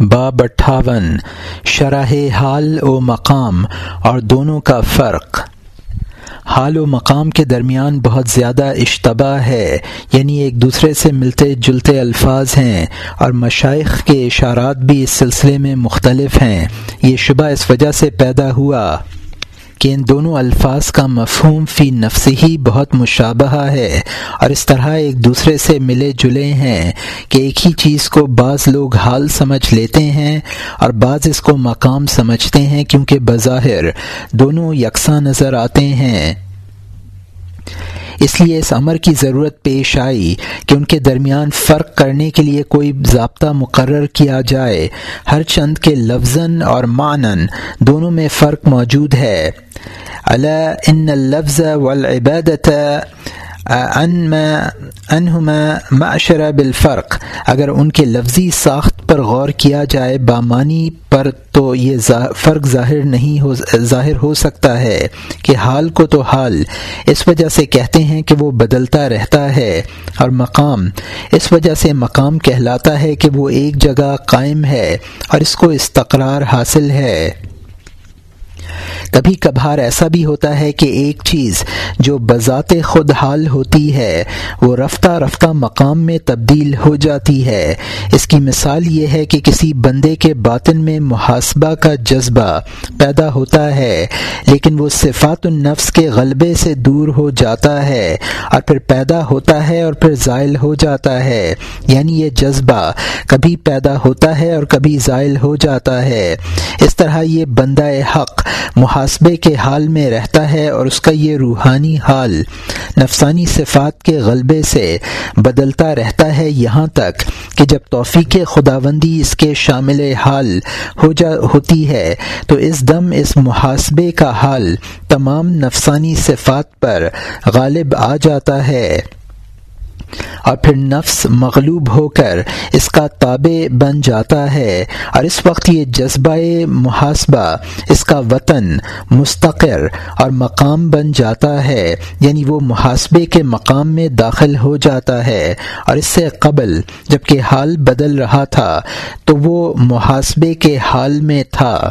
باب اٹھاون، شرح حال و مقام اور دونوں کا فرق۔ حال و مقام کے درمیان بہت زیادہ اشتباہ ہے یعنی ایک دوسرے سے ملتے جلتے الفاظ ہیں اور مشائق کے اشارات بھی اس سلسلے میں مختلف ہیں۔ یہ شبہ اس وجہ سے پیدا ہوا۔ کہ ان دونوں الفاظ کا مفہوم فی نفس ہی بہت مشابہ ہے اور اس طرح ایک دوسرے سے ملے جلے ہیں کہ ایک ہی چیز کو بعض لوگ حال سمجھ لیتے ہیں اور بعض اس کو مقام سمجھتے ہیں کیونکہ بظاہر دونوں یکساں نظر آتے ہیں۔ اس لیے اس امر کی ضرورت پیش آئی کہ ان کے درمیان فرق کرنے کے لیے کوئی ضابطہ مقرر کیا جائے۔ ہر چند کے لفظ اور معنن دونوں میں فرق موجود ہے۔ ان لفظ والعبادت انہما معشرہ بالفرق. اگر ان کے لفظی ساخت پر غور کیا جائے بامانی پر تو یہ فرق ظاہر نہیں ہو ظاہر ہو سکتا ہے کہ حال کو تو حال، اس وجہ سے کہتے ہیں کہ وہ بدلتا رہتا ہے اور مقام، اس وجہ سے مقام کہلاتا ہے کہ وہ ایک جگہ قائم ہے اور اس کو استقرار حاصل ہے۔ کبھی کبھار ایسا بھی ہوتا ہے کہ ایک چیز جو بذات خود حال ہوتی ہے، وہ رفتہ رفتہ مقام میں تبدیل ہو جاتی ہے۔ اس کی مثال یہ ہے کہ کسی بندے کے باطن میں محاسبہ کا جذبہ پیدا ہوتا ہے، لیکن وہ صفات النفس کے غلبے سے دور ہو جاتا ہے اور پھر پیدا ہوتا ہے اور پھر زائل ہو جاتا ہے۔ یعنی یہ جذبہ کبھی پیدا ہوتا ہے اور کبھی زائل ہو جاتا ہے۔ اس طرح یہ بندہ حق محاسبے کے حال میں رہتا ہے اور اس کا یہ روحانی حال نفسانی صفات کے غلبے سے بدلتا رہتا ہے یہاں تک کہ جب توفیق خداوندی اس کے شامل حال ہو جا ہوتی ہے، تو اس دم اس محاسبے کا حال تمام نفسانی صفات پر غالب آ جاتا ہے۔ اور پھر نفس مغلوب ہو کر اس کا تابع بن جاتا ہے اور اس وقت یہ جذبہ محاسبہ، اس کا وطن مستقر اور مقام بن جاتا ہے یعنی وہ محاسبے کے مقام میں داخل ہو جاتا ہے۔ اور اس سے قبل جبکہ حال بدل رہا تھا، تو وہ محاسبے کے حال میں تھا۔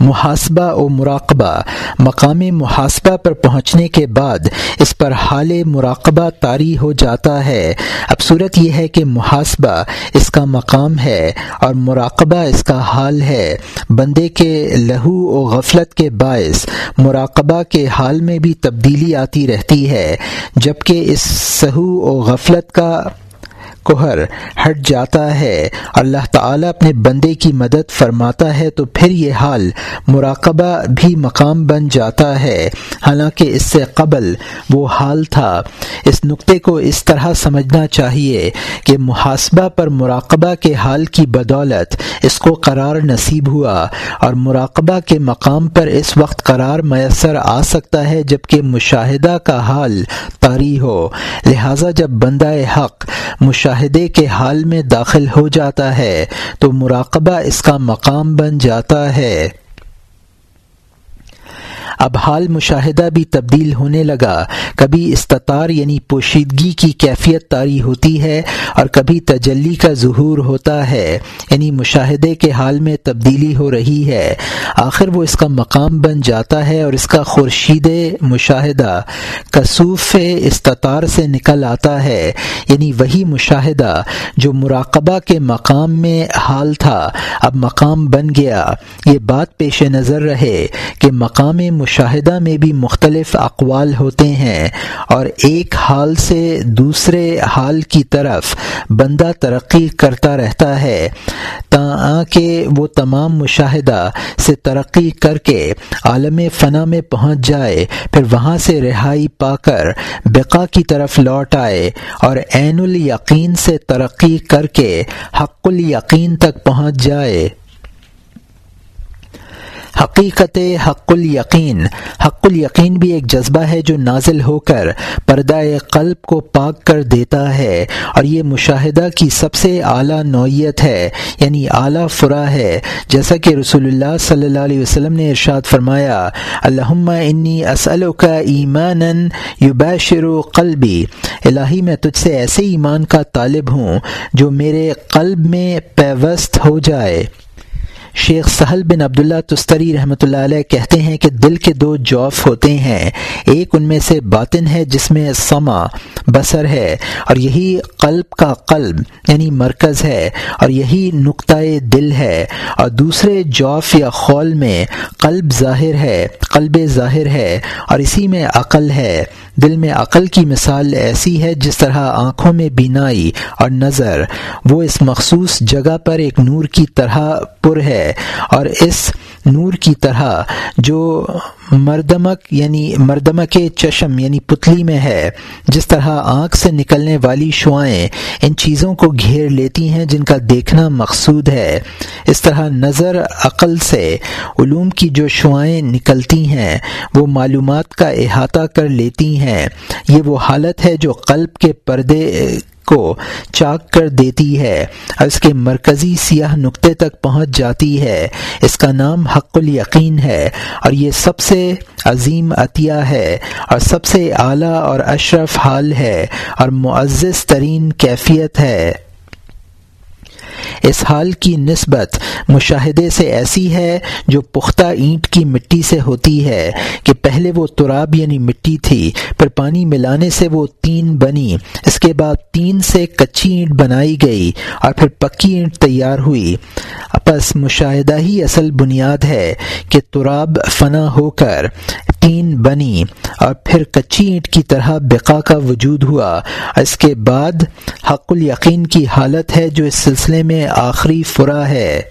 محاسبہ و مراقبہ۔ مقام محاسبہ پر پہنچنے کے بعد اس پر حال مراقبہ طاری ہو جاتا ہے۔ اب صورت یہ ہے کہ محاسبہ اس کا مقام ہے اور مراقبہ اس کا حال ہے۔ بندے کے لہو و غفلت کے باعث مراقبہ کے حال میں بھی تبدیلی آتی رہتی ہے، جبکہ اس سہو و غفلت کا کوہر ہٹ جاتا ہے۔ اللہ تعالیٰ اپنے بندے کی مدد فرماتا ہے تو پھر یہ حال مراقبہ بھی مقام بن جاتا ہے۔ حالانکہ اس سے قبل وہ حال تھا۔ اس نقطے کو اس طرح سمجھنا چاہیے کہ محاسبہ پر مراقبہ کے حال کی بدولت اس کو قرار نصیب ہوا اور مراقبہ کے مقام پر اس وقت قرار میسر آ سکتا ہے جبکہ مشاہدہ کا حال طاری ہو۔ لہٰذا جب بندہ حق مشاہدہ مشاہدے کے حال میں داخل ہو جاتا ہے، تو مراقبہ اس کا مقام بن جاتا ہے۔ اب حال مشاہدہ بھی تبدیل ہونے لگا۔ کبھی استطار یعنی پوشیدگی کی کیفیت طاری ہوتی ہے اور کبھی تجلی کا ظہور ہوتا ہے۔ یعنی مشاہدے کے حال میں تبدیلی ہو رہی ہے۔ آخر وہ اس کا مقام بن جاتا ہے اور اس کا خورشید مشاہدہ کسوف استطار سے نکل آتا ہے۔ یعنی وہی مشاہدہ جو مراقبہ کے مقام میں حال تھا، اب مقام بن گیا۔ یہ بات پیش نظر رہے کہ مقام مشاہدہ میں بھی مختلف اقوال ہوتے ہیں اور ایک حال سے دوسرے حال کی طرف بندہ ترقی کرتا رہتا ہے، تاکہ وہ تمام مشاہدہ سے ترقی کر کے عالم فنا میں پہنچ جائے، پھر وہاں سے رہائی پا کر بقا کی طرف لوٹ آئے اور عین الیقین سے ترقی کر کے حق الیقین تک پہنچ جائے۔ حقیقت حق الیقین حق الیقین بھی ایک جذبہ ہے جو نازل ہو کر پردہ قلب کو پاک کر دیتا ہے، اور یہ مشاہدہ کی سب سے اعلیٰ نوعیت ہے یعنی اعلیٰ فرا ہے۔ جیسا کہ رسول اللہ صلی اللہ علیہ وسلم نے ارشاد فرمایا الحمہ انی اسلو کا ایمان یباشر قلبی۔ الہی، میں تجھ سے ایسے ایمان کا طالب ہوں جو میرے قلب میں پیوست ہو جائے۔ شیخ سہل بن عبداللہ تستری رحمۃ اللہ علیہ کہتے ہیں کہ دل کے دو جوف ہوتے ہیں۔ ایک ان میں سے باطن ہے جس میں سما بسر ہے، اور یہی قلب کا قلب یعنی مرکز ہے، اور یہی نقطۂ دل ہے۔ اور دوسرے جوف یا خول میں قلب ظاہر ہے، قلب ظاہر ہے، اور اسی میں عقل ہے۔ دل میں عقل کی مثال ایسی ہے جس طرح آنکھوں میں بینائی اور نظر، وہ اس مخصوص جگہ پر ایک نور کی طرح پر ہے اور اس نور کی طرح جو مردمک یعنی مردمک چشم یعنی پتلی میں ہے، جس طرح آنکھ سے نکلنے والی شعائیں ان چیزوں کو گھیر لیتی ہیں جن کا دیکھنا مقصود ہے۔ اس طرح نظر عقل سے علوم کی جو شعائیں نکلتی ہیں، وہ معلومات کا احاطہ کر لیتی ہیں۔ یہ وہ حالت ہے جو قلب کے پردے کو چاک کر دیتی ہے اور اس کے مرکزی سیاہ نقطے تک پہنچ جاتی ہے۔ اس کا نام حق الیقین ہے اور یہ سب سے عظیم عطیہ ہے اور سب سے اعلیٰ اور اشرف حال ہے اور معزز ترین کیفیت ہے۔ اس حال کی نسبت مشاہدے سے ایسی ہے جو پختہ اینٹ کی مٹی سے ہوتی ہے کہ پہلے وہ تراب یعنی مٹی تھی، پھر پانی ملانے سے وہ تین بنی۔ اس کے بعد تین سے کچی اینٹ بنائی گئی اور پھر پکی اینٹ تیار ہوئی۔ بس مشاہدہ ہی اصل بنیاد ہے کہ تراب فنا ہو کر تین بنی اور پھر کچی اینٹ کی طرح بقا کا وجود ہوا۔ اس کے بعد حق الیقین کی حالت ہے جو اس سلسلے میں آخری فرا ہے۔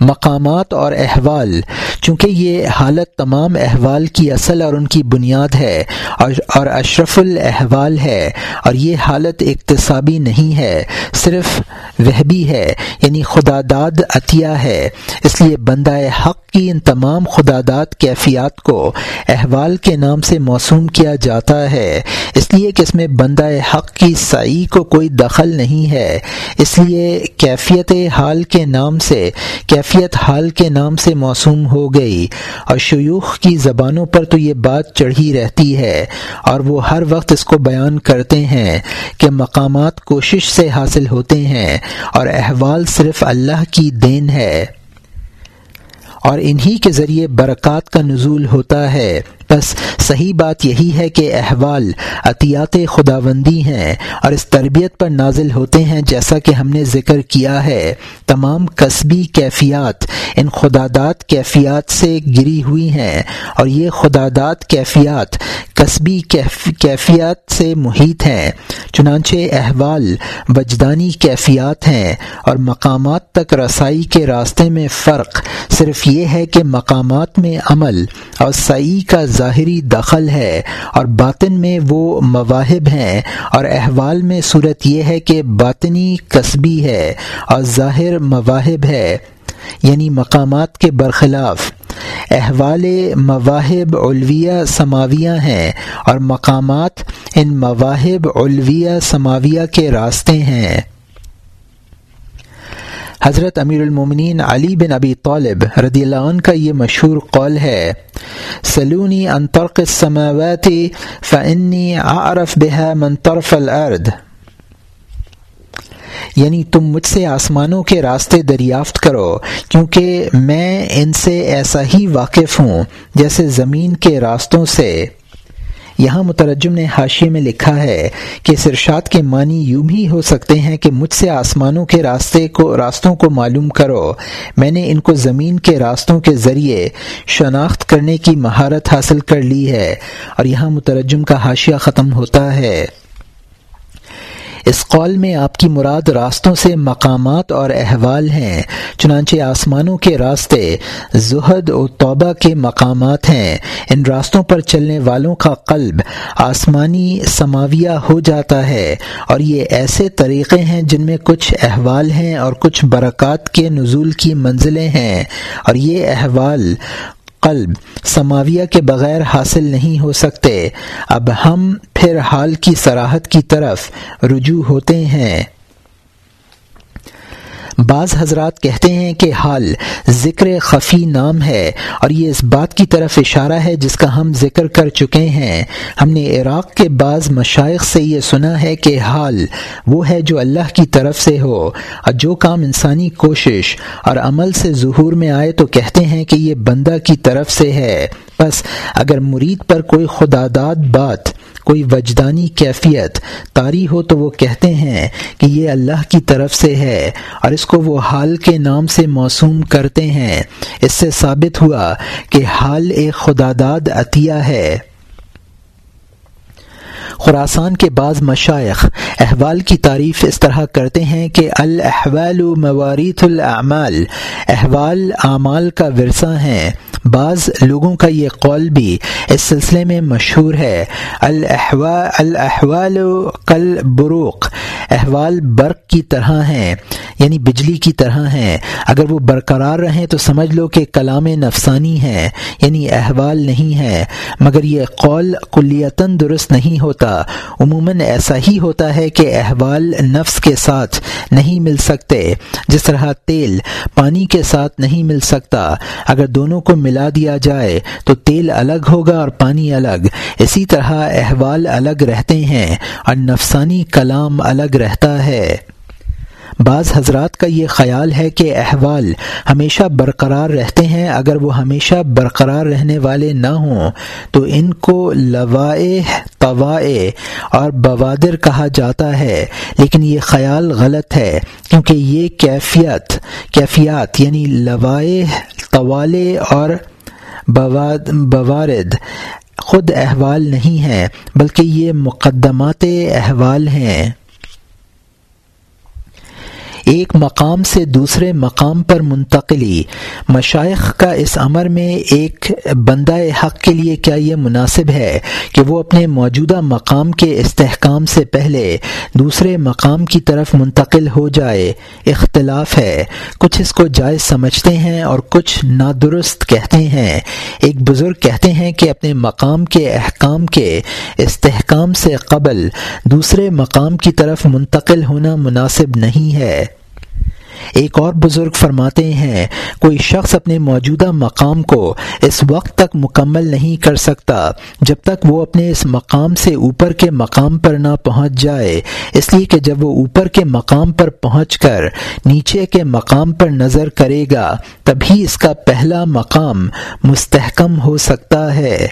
مقامات اور احوال چونکہ یہ حالت تمام احوال کی اصل اور ان کی بنیاد ہے اور اشرف الاحوال ہے اور یہ حالت اقتصابی نہیں ہے، صرف وہ بھی ہے یعنی خدا داد عطیہ ہے۔ اس لیے بندہ حق کی ان تمام خدا داد کیفیات کو احوال کے نام سے موسوم کیا جاتا ہے۔ اس لیے کہ اس میں بندہ حق کی سعی کو کوئی دخل نہیں ہے۔ اس لیے کیفیت حال کے نام سے، کیفیت حال کے نام سے موسوم ہو گئی اور شیوخ کی زبانوں پر تو یہ بات چڑھی رہتی ہے اور وہ ہر وقت اس کو بیان کرتے ہیں کہ مقامات کوشش سے حاصل ہوتے ہیں اور احوال صرف اللہ کی دین ہے اور انہی کے ذریعے برکات کا نزول ہوتا ہے۔ پس صحیح بات یہی ہے کہ احوال عطیات خداوندی ہیں اور اس تربیت پر نازل ہوتے ہیں جیسا کہ ہم نے ذکر کیا ہے۔ تمام قصبی کیفیات ان خدادات کیفیات سے گری ہوئی ہیں اور یہ خدادات کیفیات قصبی کیفیات سے محیط ہیں، چنانچہ احوال وجدانی کیفیات ہیں اور مقامات تک رسائی کے راستے میں فرق صرف یہ ہے کہ مقامات میں عمل اور سعی کا ظاہری دخل ہے اور باطن میں وہ مواہب ہیں اور احوال میں صورت یہ ہے کہ باطنی قصبی ہے اور ظاہر مواہب ہے یعنی مقامات کے برخلاف احوال مواہب علویہ سماویہ ہیں اور مقامات ان مواہب علویہ سماویہ کے راستے ہیں۔ حضرت امیر المومنین علی بن ابی طالب رضی اللہ عنہ کا یہ مشہور قول ہے، سلونی ان طرق السماوات فانی اعرف بها من طرف الارض۔ یعنی تم مجھ سے آسمانوں کے راستے دریافت کرو، کیونکہ میں ان سے ایسا ہی واقف ہوں جیسے زمین کے راستوں سے۔ یہاں مترجم نے حاشیے میں لکھا ہے کہ اس ارشاد کے معنی یوں بھی ہو سکتے ہیں کہ مجھ سے آسمانوں کے راستے کو، راستوں کو معلوم کرو۔ میں نے ان کو زمین کے راستوں کے ذریعے شناخت کرنے کی مہارت حاصل کر لی ہے اور یہاں مترجم کا حاشیہ ختم ہوتا ہے۔ اس قول میں آپ کی مراد راستوں سے مقامات اور احوال ہیں، چنانچہ آسمانوں کے راستے زہد و توبہ کے مقامات ہیں۔ ان راستوں پر چلنے والوں کا قلب آسمانی سماویہ ہو جاتا ہے اور یہ ایسے طریقے ہیں جن میں کچھ احوال ہیں اور کچھ برکات کے نزول کی منزلیں ہیں۔ اور یہ احوال قلب سماویہ کے بغیر حاصل نہیں ہو سکتے۔ اب ہم پھر حال کی سراحت کی طرف رجوع ہوتے ہیں۔ بعض حضرات کہتے ہیں کہ حال ذکر خفی نام ہے اور یہ اس بات کی طرف اشارہ ہے جس کا ہم ذکر کر چکے ہیں۔ ہم نے عراق کے بعض مشائق سے یہ سنا ہے کہ حال وہ ہے جو اللہ کی طرف سے ہو اور جو کام انسانی کوشش اور عمل سے ظہور میں آئے تو کہتے ہیں کہ یہ بندہ کی طرف سے ہے۔ بس اگر مرید پر کوئی خداداد بات کوئی وجدانی کیفیت تاری ہو تو وہ کہتے ہیں کہ یہ اللہ کی طرف سے ہے اور اس کو وہ حال کے نام سے موسوم کرتے ہیں۔ اس سے ثابت ہوا کہ حال ایک خداداد عطیہ ہے۔ خوراسان کے بعض مشائق احوال کی تعریف اس طرح کرتے ہیں کہ الاحوال مواریت الاعمال، احوال اعمال کا ورثہ ہیں۔ بعض لوگوں کا یہ قول بھی اس سلسلے میں مشہور ہے۔ الاحوال کل بروق احوال برق کی طرح ہیں یعنی بجلی کی طرح ہیں۔ اگر وہ برقرار رہیں تو سمجھ لو کہ کلام نفسانی ہیں یعنی احوال نہیں ہے مگر یہ قول کلیتاً درست نہیں ہوتا۔ عموماً ایسا ہی ہوتا ہے کہ احوال نفس کے ساتھ نہیں مل سکتے۔ جس طرح تیل پانی کے ساتھ نہیں مل سکتا۔ اگر دونوں کو مل ملا دیا جائے تو تیل الگ ہوگا اور پانی الگ۔ اسی طرح احوال الگ رہتے ہیں اور نفسانی کلام الگ رہتا ہے۔ بعض حضرات کا یہ خیال ہے کہ احوال ہمیشہ برقرار رہتے ہیں، اگر وہ ہمیشہ برقرار رہنے والے نہ ہوں تو ان کو لوائے طوائے اور بوادر کہا جاتا ہے۔ لیکن یہ خیال غلط ہے، کیونکہ یہ کیفیت، کیفیات یعنی لوائے طوالے اور بوارد خود احوال نہیں ہیں، بلکہ یہ مقدمات احوال ہیں۔ ایک مقام سے دوسرے مقام پر منتقلی۔ مشائق کا اس عمر میں ایک بندہ حق کے لیے کیا یہ مناسب ہے کہ وہ اپنے موجودہ مقام کے استحکام سے پہلے دوسرے مقام کی طرف منتقل ہو جائے؟ اختلاف ہے۔ کچھ اس کو جائز سمجھتے ہیں اور کچھ نادرست کہتے ہیں۔ ایک بزرگ کہتے ہیں کہ اپنے مقام کے احکام کے استحکام سے قبل دوسرے مقام کی طرف منتقل ہونا مناسب نہیں ہے۔ ایک اور بزرگ فرماتے ہیں، کوئی شخص اپنے موجودہ مقام کو اس وقت تک مکمل نہیں کر سکتا جب تک وہ اپنے اس مقام سے اوپر کے مقام پر نہ پہنچ جائے۔ اس لیے کہ جب وہ اوپر کے مقام پر پہنچ کر نیچے کے مقام پر نظر کرے گا، تبھی اس کا پہلا مقام مستحکم ہو سکتا ہے۔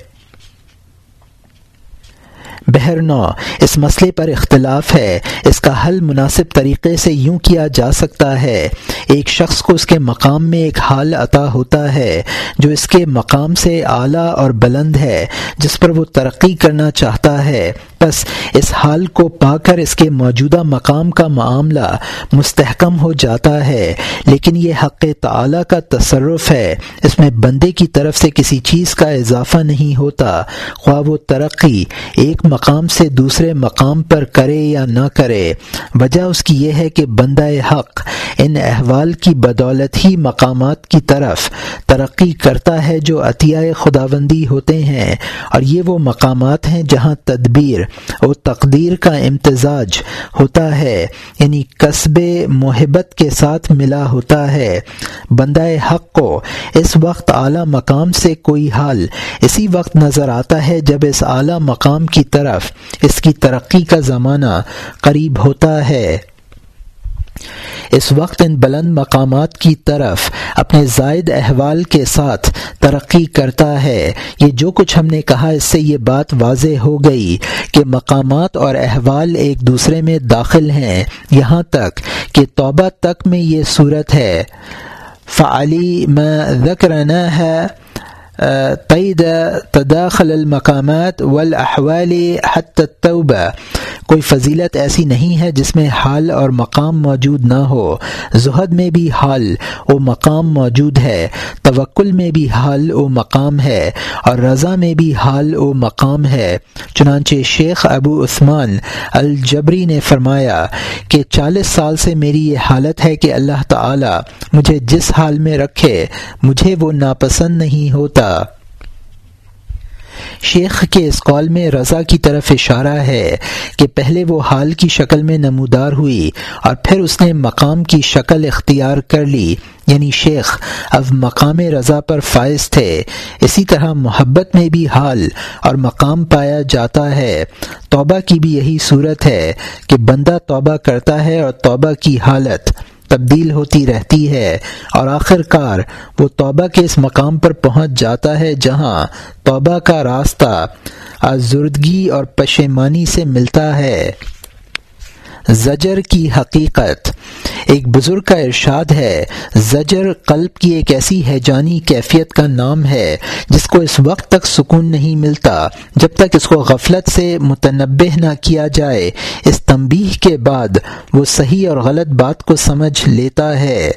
بہرنو اس مسئلے پر اختلاف ہے۔ اس کا حل مناسب طریقے سے یوں کیا جا سکتا ہے۔ ایک شخص کو اس کے مقام میں ایک حال عطا ہوتا ہے، جو اس کے مقام سے اعلیٰ اور بلند ہے، جس پر وہ ترقی کرنا چاہتا ہے۔ بس اس حال کو پا کر اس کے موجودہ مقام کا معاملہ مستحکم ہو جاتا ہے، لیکن یہ حق تعلیٰ کا تصرف ہے۔ اس میں بندے کی طرف سے کسی چیز کا اضافہ نہیں ہوتا۔ خواہ وہ ترقی ایک مقام سے دوسرے مقام پر کرے یا نہ کرے۔ وجہ اس کی یہ ہے کہ بندہ حق ان احوال کی بدولت ہی مقامات کی طرف ترقی کرتا ہے جو عطیہ خداوندی ہوتے ہیں، اور یہ وہ مقامات ہیں جہاں تدبیر اور تقدیر کا امتزاج ہوتا ہے یعنی قصب محبت کے ساتھ ملا ہوتا ہے۔ بندہ حق کو اس وقت اعلیٰ مقام سے کوئی حال، اسی وقت نظر آتا ہے جب اس اعلیٰ مقام کی طرف، اس کی ترقی کا زمانہ قریب ہوتا ہے۔ اس وقت ان بلند مقامات کی طرف اپنے زائد احوال کے ساتھ ترقی کرتا ہے۔ یہ جو کچھ ہم نے کہا، اس سے یہ بات واضح ہو گئی کہ مقامات اور احوال ایک دوسرے میں داخل ہیں۔ یہاں تک کہ توبہ تک میں یہ صورت ہے۔ فعلی میں ذکرنا ہے قید تداخل المقامات والاحوال حتى التوبہ۔ کوئی فضیلت ایسی نہیں ہے جس میں حال اور مقام موجود نہ ہو۔ زہد میں بھی حال و مقام موجود ہے، توکل میں بھی حال و مقام ہے، اور رضا میں بھی حال و مقام ہے۔ چنانچہ شیخ ابو عثمان الجبری نے فرمایا کہ چالیس سال سے میری یہ حالت ہے کہ اللہ تعالی مجھے جس حال میں رکھے، مجھے وہ ناپسند نہیں ہوتا۔ شیخ کے اس قول میں رضا کی طرف اشارہ ہے کہ پہلے وہ حال کی شکل میں نمودار ہوئی اور پھر اس نے مقام کی شکل اختیار کر لی۔ یعنی شیخ اب مقام رضا پر فائز تھے۔ اسی طرح محبت میں بھی حال اور مقام پایا جاتا ہے۔ توبہ کی بھی یہی صورت ہے کہ بندہ توبہ کرتا ہے اور توبہ کی حالت تبدیل ہوتی رہتی ہے۔ اور آخر کار وہ توبہ کے اس مقام پر پہنچ جاتا ہے جہاں توبہ کا راستہ آزردگی اور پشیمانی سے ملتا ہے۔ زجر کی حقیقت۔ ایک بزرگ کا ارشاد ہے، زجر قلب کی ایک ایسی ہیجانی کیفیت کا نام ہے، جس کو اس وقت تک سکون نہیں ملتا، جب تک اس کو غفلت سے متنبع نہ کیا جائے۔ اس تنبیہ کے بعد وہ صحیح اور غلط بات کو سمجھ لیتا ہے۔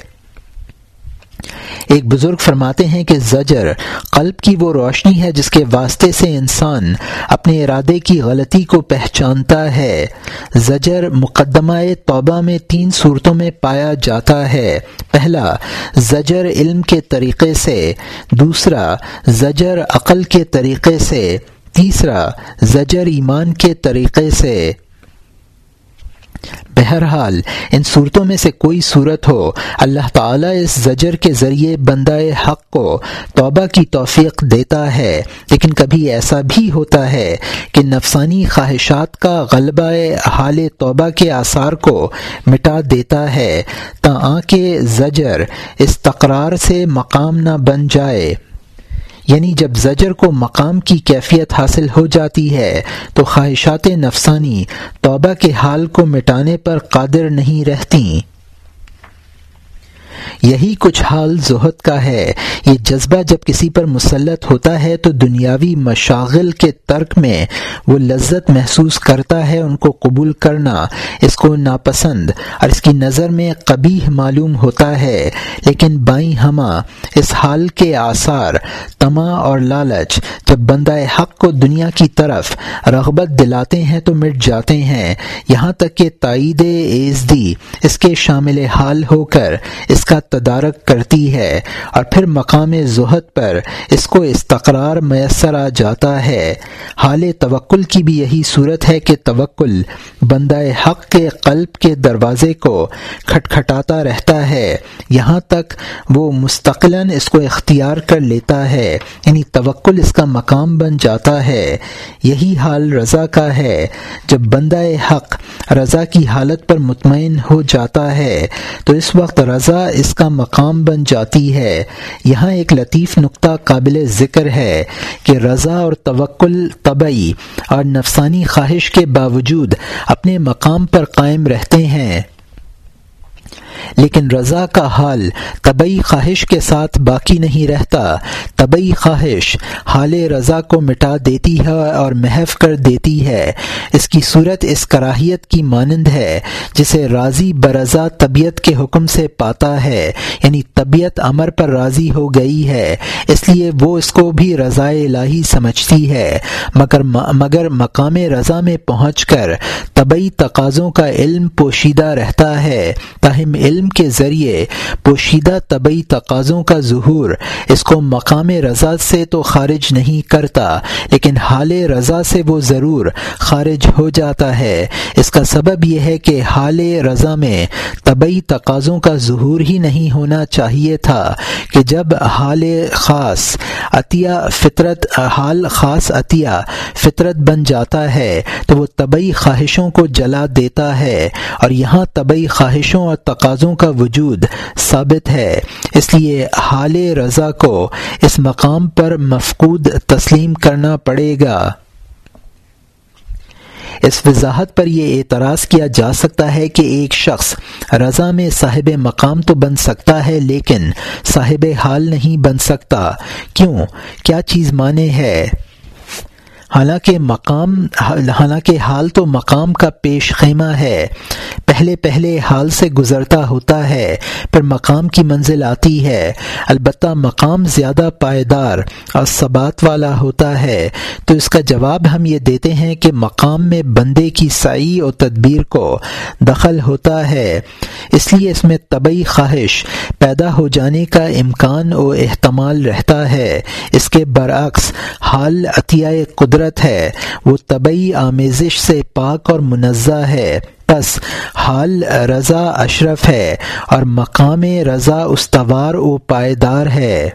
ایک بزرگ فرماتے ہیں کہ زجر قلب کی وہ روشنی ہے جس کے واسطے سے انسان اپنے ارادے کی غلطی کو پہچانتا ہے۔ زجر مقدمہ توبہ میں تین صورتوں میں پایا جاتا ہے۔ پہلا، زجر علم کے طریقے سے۔ دوسرا، زجر عقل کے طریقے سے۔ تیسرا، زجر ایمان کے طریقے سے۔ بہرحال، ان صورتوں میں سے کوئی صورت ہو، اللہ تعالیٰ اس زجر کے ذریعے بندہ حق کو توبہ کی توفیق دیتا ہے۔ لیکن کبھی ایسا بھی ہوتا ہے کہ نفسانی خواہشات کا غلبہ حال توبہ کے آثار کو مٹا دیتا ہے تا آ کے زجر اس تقرار سے مقام نہ بن جائے۔ یعنی جب زجر کو مقام کی کیفیت حاصل ہو جاتی ہے، تو خواہشات نفسانی توبہ کے حال کو مٹانے پر قادر نہیں رہتیں یہی کچھ حال زہد کا ہے۔ یہ جذبہ جب کسی پر مسلط ہوتا ہے تو دنیاوی مشاغل کے ترک میں وہ لذت محسوس کرتا ہے ان کو قبول کرنا۔ اس کو ناپسند اور اس کی نظر میں قبیح معلوم ہوتا ہے۔ لیکن بائیں ہما اس حال کے آثار، تما اور لالچ، جب بندہ حق کو دنیا کی طرف رغبت دلاتے ہیں تو مٹ جاتے ہیں۔ یہاں تک کہ تائید ایزدی اس کے شامل حال ہو کر اس کا تدارک کرتی ہے اور پھر مقام زہد پر اس کو استقرار میسر آ جاتا ہے۔ حال توکل کی بھی یہی صورت ہے کہ توکل بندہ حق کے قلب کے دروازے کو کھٹکھٹاتا رہتا ہے۔ یہاں تک وہ مستقلاً اس کو اختیار کر لیتا ہے یعنی توکل اس کا مقام بن جاتا ہے۔ یہی حال رضا کا ہے۔ جب بندہ حق رضا کی حالت پر مطمئن ہو جاتا ہے، تو اس وقت رضا اس کا مقام بن جاتی ہے۔ یہاں ایک لطیف نقطہ قابل ذکر ہے کہ رضا اور توکل طبعی اور نفسانی خواہش کے باوجود اپنے مقام پر قائم رہتے ہیں۔ لیکن رضا کا حال طبی خواہش کے ساتھ باقی نہیں رہتا۔ طبی خواہش حال رضا کو مٹا دیتی ہے اور محف کر دیتی ہے۔ اس کی صورت اس کراہیت کی مانند ہے، جسے راضی برضا طبیعت کے حکم سے پاتا ہے یعنی طبیعت امر پر راضی ہو گئی ہے۔ اس لیے وہ اس کو بھی رضاء الہی سمجھتی ہے۔ مگر مگر مقام رضا میں پہنچ کر طبی تقاضوں کا علم پوشیدہ رہتا ہے۔ تاہم علم کے ذریعے پوشیدہ طبی تقاضوں کا ظہور، اس کو مقام رضا سے تو خارج نہیں کرتا، لیکن حال رضا سے وہ ضرور خارج ہو جاتا ہے۔ اس کا سبب یہ ہے کہ حال رضا میں طبی تقاضوں کا ظہور ہی نہیں ہونا چاہیے تھا کہ جب حال خاص عطیہ فطرت، حال خاص عطیہ فطرت بن جاتا ہے تو وہ طبی خواہشوں کو جلا دیتا ہے۔ اور یہاں طبی خواہشوں اور تقاضوں کا وجود ثابت ہے۔ اس لیے حال رضا کو اس مقام پر مفقود تسلیم کرنا پڑے گا۔ اس وضاحت پر یہ اعتراض کیا جا سکتا ہے کہ ایک شخص رضا میں صاحب مقام تو بن سکتا ہے، لیکن صاحب حال نہیں بن سکتا۔ کیوں؟ کیا چیز مانے ہے؟ حالانکہ مقام، حالانکہ حال تو مقام کا پیش خیمہ ہے۔ پہلے پہلے حال سے گزرتا ہوتا ہے پھر مقام کی منزل آتی ہے۔ البتہ مقام زیادہ پائیدار اور ثبات والا ہوتا ہے۔ تو اس کا جواب ہم یہ دیتے ہیں کہ مقام میں بندے کی سعی اور تدبیر کو دخل ہوتا ہے۔ اس لیے اس میں طبی خواہش پیدا ہو جانے کا امکان و احتمال رہتا ہے۔ اس کے برعکس، حال عطیہ قدرت ہے۔ وہ طبی آمیزش سے پاک اور منزہ ہے۔ بس حال رضا اشرف ہے اور مقام رضا استوار و پائیدار ہے۔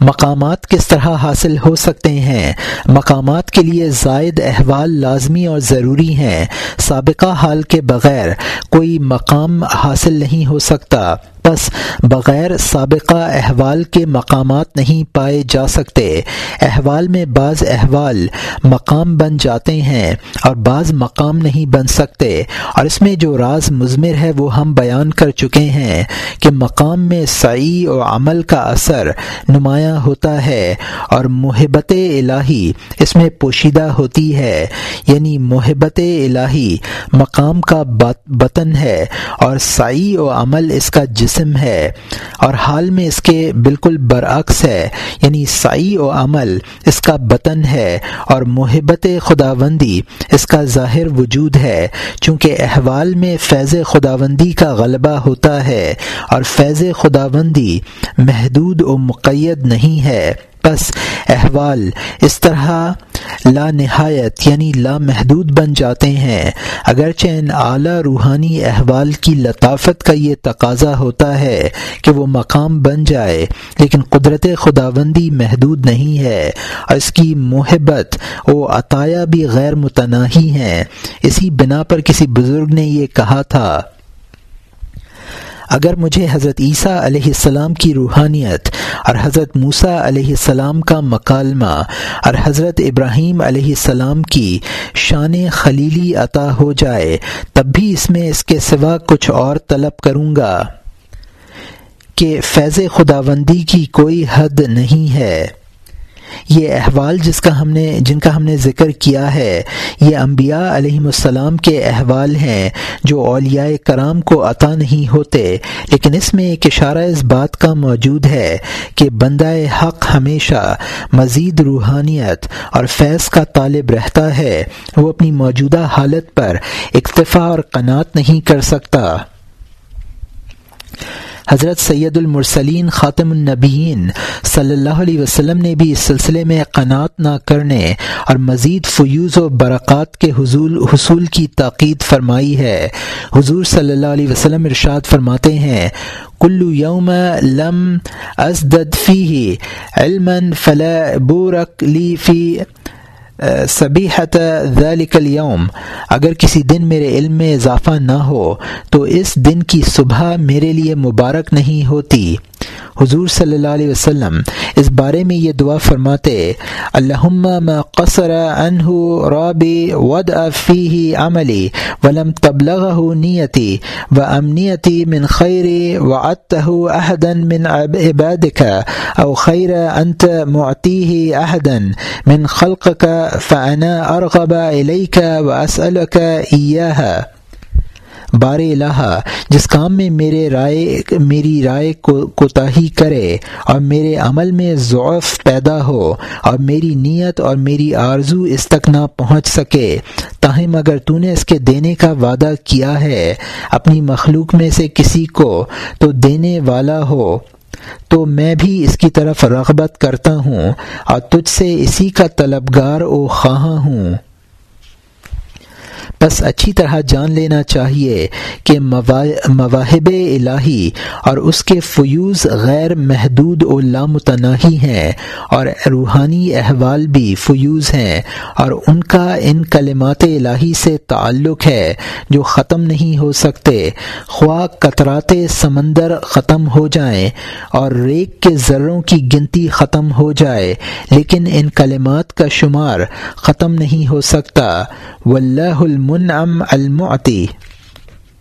مقامات کس طرح حاصل ہو سکتے ہیں؟ مقامات کے لیے زائد احوال لازمی اور ضروری ہیں۔ سابقہ حال کے بغیر کوئی مقام حاصل نہیں ہو سکتا۔ بس بغیر سابقہ احوال کے مقامات نہیں پائے جا سکتے۔ احوال میں بعض احوال مقام بن جاتے ہیں اور بعض مقام نہیں بن سکتے۔ اور اس میں جو راز مضمر ہے وہ ہم بیان کر چکے ہیں کہ مقام میں سعی و عمل کا اثر نمایاں ہوتا ہے اور محبت الہی اس میں پوشیدہ ہوتی ہے۔ یعنی محبت الہی مقام کا بطن ہے اور سعی و عمل اس کا جسم ہے اور حال میں اس کے بالکل برعکس ہے یعنی سائی و عمل اس کا بطن ہے اور محبت خداوندی اس کا ظاہر وجود ہے، چونکہ احوال میں فیض خداوندی کا غلبہ ہوتا ہے اور فیض خداوندی محدود و مقید نہیں ہے۔ بس احوال اس طرح لا نہایت یعنی لا محدود بن جاتے ہیں۔ اگرچہ ان اعلیٰ روحانی احوال کی لطافت کا یہ تقاضا ہوتا ہے کہ وہ مقام بن جائے، لیکن قدرت خداوندی محدود نہیں ہے اور اس کی محبت و عطایا بھی غیر متناہی ہیں۔ اسی بنا پر کسی بزرگ نے یہ کہا تھا۔ اگر مجھے حضرت عیسیٰ علیہ السلام کی روحانیت اور حضرت موسیٰ علیہ السلام کا مکالمہ اور حضرت ابراہیم علیہ السلام کی شان خلیلی عطا ہو جائے، تب بھی اس میں اس کے سوا کچھ اور طلب کروں گا کہ فیض خداوندی کی کوئی حد نہیں ہے۔ یہ احوال جس کا ہم نے جن کا ہم نے ذکر کیا ہے، یہ انبیاء علیہ السلام کے احوال ہیں جو اولیاء کرام کو عطا نہیں ہوتے، لیکن اس میں ایک اشارہ اس بات کا موجود ہے کہ بندہ حق ہمیشہ مزید روحانیت اور فیض کا طالب رہتا ہے، وہ اپنی موجودہ حالت پر اکتفا اور قناط نہیں کر سکتا۔ حضرت سید المرسلین خاتم النبیین صلی اللہ علیہ وسلم نے بھی اس سلسلے میں قناعت نہ کرنے اور مزید فیوز و برکات کے حضول، حصول کی تاکید فرمائی ہے۔ حضور صلی اللہ علیہ وسلم ارشاد فرماتے ہیں کلو یوم لم ازدد فی علما فلا بورک لی فی صبیحت ذلك اليوم اگر کسی دن میرے علم میں اضافہ نہ ہو، تو اس دن کی صبح میرے لیے مبارک نہیں ہوتی۔ حضور صلی اللہ علیہ وسلم اس بارے میں یہ دعا فرماتے ما قصر عنہ رابی ود افی عملی ولم تبلغه نیتی و امنیتی من خیر و احدا من عبادك او خیر انت معطيه احدا من خلقك فانا ارغب اليك واسالك اياها بار الہ جس کام میں میرے رائے، میری رائے کو کوتاہی کرے اور میرے عمل میں ضعف پیدا ہو اور میری نیت اور میری آرزو اس تک نہ پہنچ سکے، تاہم اگر تو نے اس کے دینے کا وعدہ کیا ہے اپنی مخلوق میں سے کسی کو تو دینے والا ہو، تو میں بھی اس کی طرف رغبت کرتا ہوں اور تجھ سے اسی کا طلبگار و خواہاں ہوں۔ بس اچھی طرح جان لینا چاہیے کہ مواہب الہی اور اس کے فیوز غیر محدود و لامتناہی ہیں اور روحانی احوال بھی فیوز ہیں اور ان کا ان کلمات الہی سے تعلق ہے جو ختم نہیں ہو سکتے۔ خواہ قطرات سمندر ختم ہو جائیں اور ریک کے ذروں کی گنتی ختم ہو جائے، لیکن ان کلمات کا شمار ختم نہیں ہو سکتا۔ واللہ المنعم المعطی